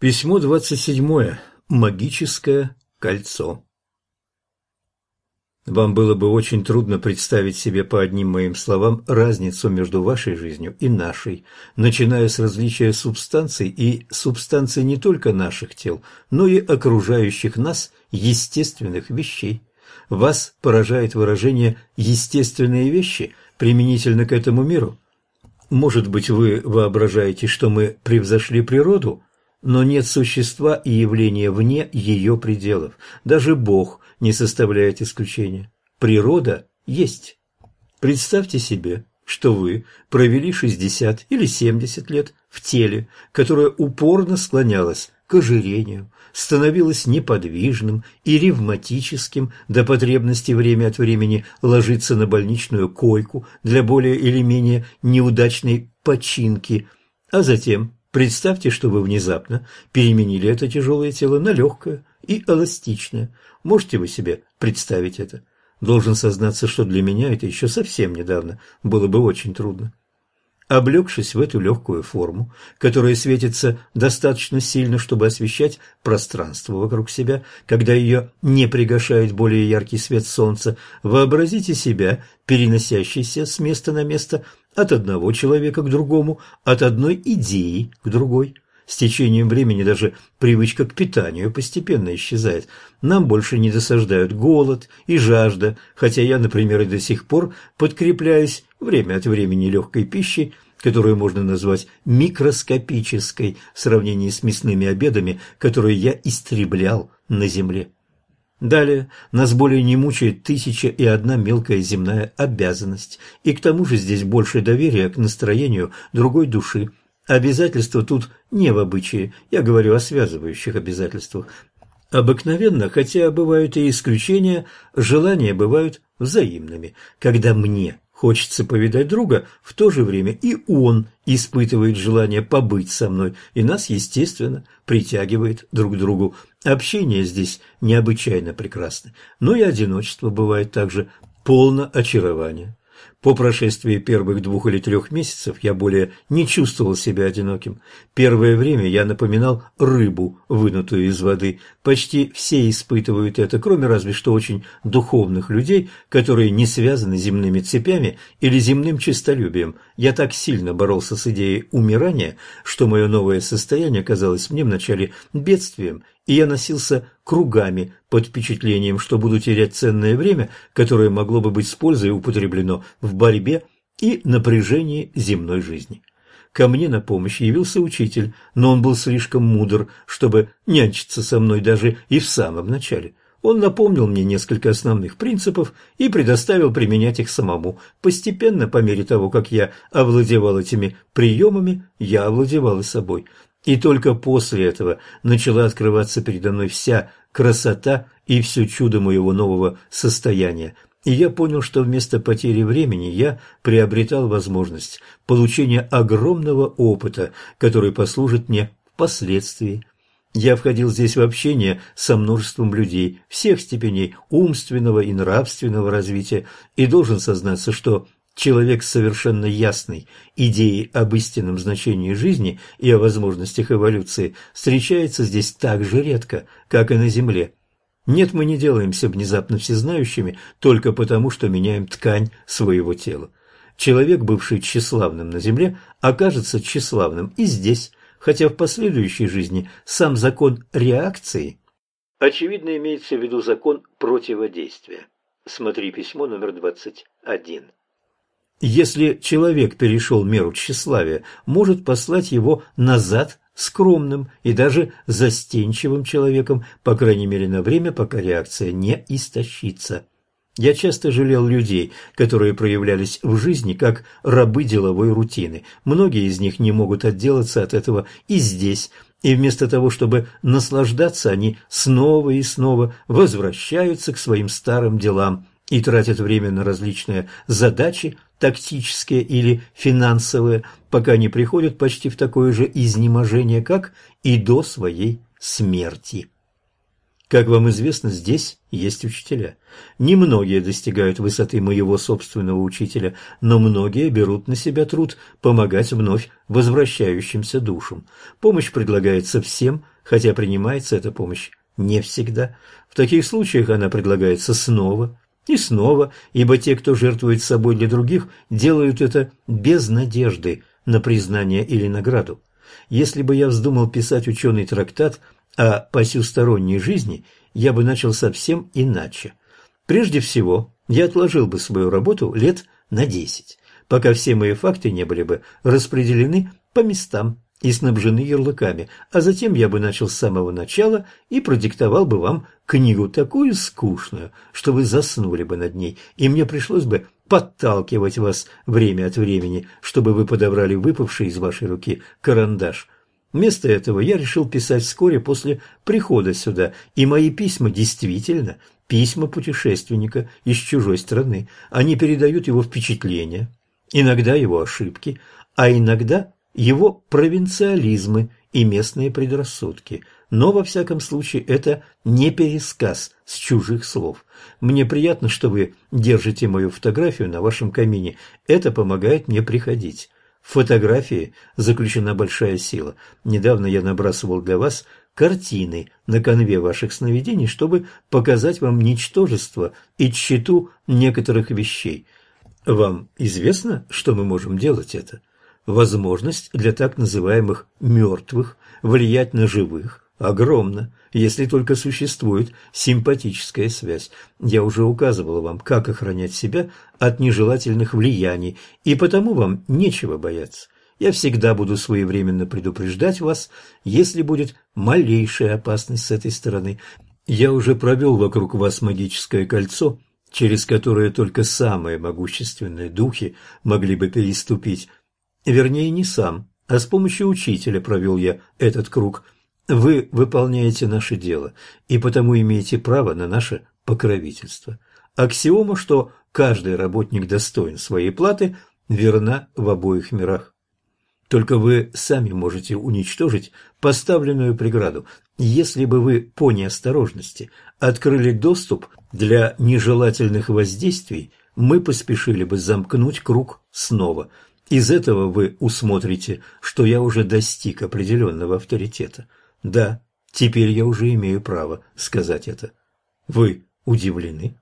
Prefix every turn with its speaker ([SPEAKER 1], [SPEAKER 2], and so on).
[SPEAKER 1] Письмо двадцать седьмое. Магическое кольцо. Вам было бы очень трудно представить себе по одним моим словам разницу между вашей жизнью и нашей, начиная с различия субстанций и субстанций не только наших тел, но и окружающих нас естественных вещей. Вас поражает выражение «естественные вещи» применительно к этому миру. Может быть, вы воображаете, что мы превзошли природу – но нет существа и явления вне ее пределов. Даже Бог не составляет исключения. Природа есть. Представьте себе, что вы провели 60 или 70 лет в теле, которое упорно склонялось к ожирению, становилось неподвижным и ревматическим до потребности время от времени ложиться на больничную койку для более или менее неудачной починки, а затем Представьте, что вы внезапно переменили это тяжелое тело на легкое и эластичное. Можете вы себе представить это? Должен сознаться, что для меня это еще совсем недавно было бы очень трудно. Облегшись в эту легкую форму, которая светится достаточно сильно, чтобы освещать пространство вокруг себя, когда ее не пригашает более яркий свет солнца, вообразите себя, переносящийся с места на место от одного человека к другому, от одной идеи к другой. С течением времени даже привычка к питанию постепенно исчезает. Нам больше не досаждают голод и жажда, хотя я, например, и до сих пор подкрепляюсь время от времени легкой пищей, которую можно назвать микроскопической в сравнении с мясными обедами, которые я истреблял на земле. Далее нас более не мучает тысяча и одна мелкая земная обязанность, и к тому же здесь больше доверия к настроению другой души. Обязательства тут не в обычае, я говорю о связывающих обязательствах. Обыкновенно, хотя бывают и исключения, желания бывают взаимными, когда мне Хочется повидать друга, в то же время и он испытывает желание побыть со мной, и нас, естественно, притягивает друг к другу. Общение здесь необычайно прекрасно, но и одиночество бывает также полно очарования. По прошествии первых двух или трех месяцев я более не чувствовал себя одиноким. Первое время я напоминал рыбу, вынутую из воды. Почти все испытывают это, кроме разве что очень духовных людей, которые не связаны земными цепями или земным честолюбием. Я так сильно боролся с идеей умирания, что мое новое состояние казалось мне вначале бедствием и я носился кругами под впечатлением, что буду терять ценное время, которое могло бы быть с пользой употреблено в борьбе и напряжении земной жизни. Ко мне на помощь явился учитель, но он был слишком мудр, чтобы нянчиться со мной даже и в самом начале. Он напомнил мне несколько основных принципов и предоставил применять их самому. Постепенно, по мере того, как я овладевал этими приемами, я овладевал и собой. И только после этого начала открываться передо мной вся красота и все чудо моего нового состояния. И я понял, что вместо потери времени я приобретал возможность получения огромного опыта, который послужит мне впоследствии. Я входил здесь в общение со множеством людей всех степеней умственного и нравственного развития и должен сознаться, что Человек совершенно ясный идеей об истинном значении жизни и о возможностях эволюции встречается здесь так же редко, как и на Земле. Нет, мы не делаемся внезапно всезнающими только потому, что меняем ткань своего тела. Человек, бывший тщеславным на Земле, окажется тщеславным и здесь, хотя в последующей жизни сам закон реакции очевидно имеется в виду закон противодействия. Смотри письмо номер 21. Если человек перешел меру тщеславия, может послать его назад скромным и даже застенчивым человеком, по крайней мере на время, пока реакция не истощится. Я часто жалел людей, которые проявлялись в жизни как рабы деловой рутины. Многие из них не могут отделаться от этого и здесь, и вместо того, чтобы наслаждаться, они снова и снова возвращаются к своим старым делам и тратят время на различные задачи, тактические или финансовые, пока не приходят почти в такое же изнеможение, как и до своей смерти. Как вам известно, здесь есть учителя. Немногие достигают высоты моего собственного учителя, но многие берут на себя труд помогать вновь возвращающимся душам. Помощь предлагается всем, хотя принимается эта помощь не всегда. В таких случаях она предлагается снова и снова, ибо те, кто жертвует собой для других, делают это без надежды на признание или награду. Если бы я вздумал писать ученый трактат – о посюсторонней жизни, я бы начал совсем иначе. Прежде всего, я отложил бы свою работу лет на десять, пока все мои факты не были бы распределены по местам и снабжены ярлыками, а затем я бы начал с самого начала и продиктовал бы вам книгу такую скучную, что вы заснули бы над ней, и мне пришлось бы подталкивать вас время от времени, чтобы вы подобрали выпавший из вашей руки карандаш – Вместо этого я решил писать вскоре после прихода сюда, и мои письма действительно письма путешественника из чужой страны. Они передают его впечатления, иногда его ошибки, а иногда его провинциализмы и местные предрассудки. Но, во всяком случае, это не пересказ с чужих слов. Мне приятно, что вы держите мою фотографию на вашем камине. Это помогает мне приходить. В фотографии заключена большая сила. Недавно я набрасывал для вас картины на конве ваших сновидений, чтобы показать вам ничтожество и тщету некоторых вещей. Вам известно, что мы можем делать это? Возможность для так называемых «мертвых» влиять на живых огромна, если только существует симпатическая связь. Я уже указывала вам, как охранять себя от нежелательных влияний, и потому вам нечего бояться. Я всегда буду своевременно предупреждать вас, если будет малейшая опасность с этой стороны. Я уже провел вокруг вас магическое кольцо, через которое только самые могущественные духи могли бы переступить. Вернее, не сам, а с помощью учителя провел я этот круг – вы выполняете наше дело и потому имеете право на наше покровительство. Аксиома, что каждый работник достоин своей платы, верна в обоих мирах. Только вы сами можете уничтожить поставленную преграду. Если бы вы по неосторожности открыли доступ для нежелательных воздействий, мы поспешили бы замкнуть круг снова. Из этого вы усмотрите, что я уже достиг определенного авторитета – да, теперь я уже имею право сказать это. Вы удивлены?